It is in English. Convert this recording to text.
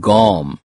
gom.